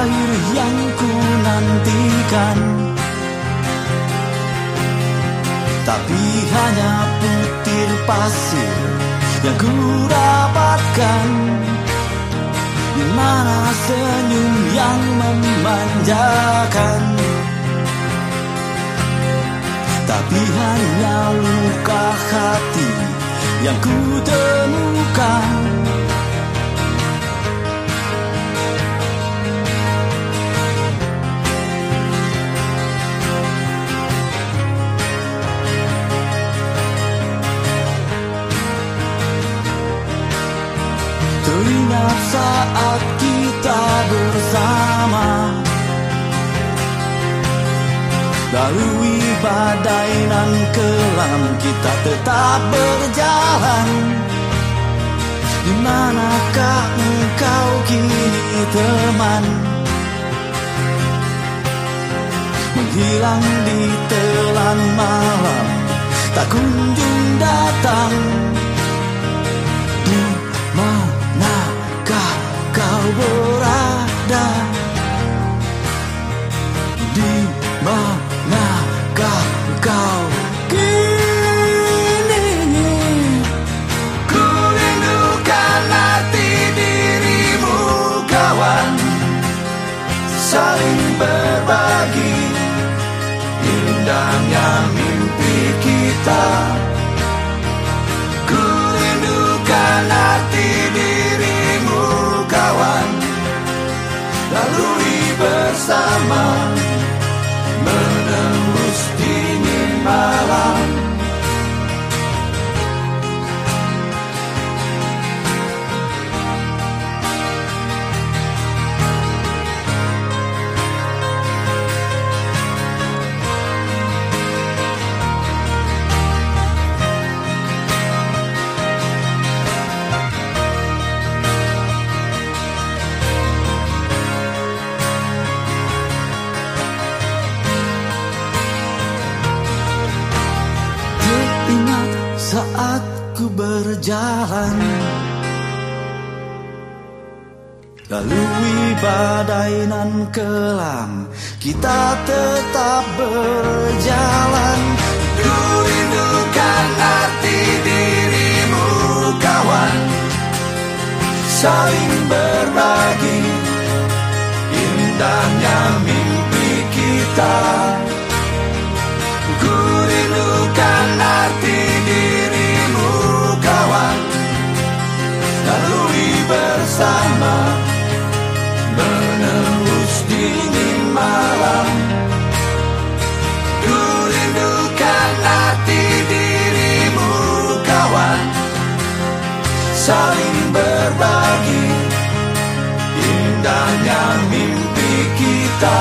terakhir yang ku nantikan. Tapi hanya butir pasir yang ku dapatkan Di mana senyum yang memanjakan. Tapi hanya luka hati yang ku temukan. Saat kita bersama. Lalui badai nan kelam kita tetap berjalan. Di manakah engkau kini teman? Menghilang di telan malam Tak kunjung datang Indahnya mimpi kita Ku rindukan hati dirimu kawan. Lalui bersama Menembus dingin malam berjalan. Lalui badai nan kelam Kita tetap berjalan saling berbagi indahnya mimpi kita.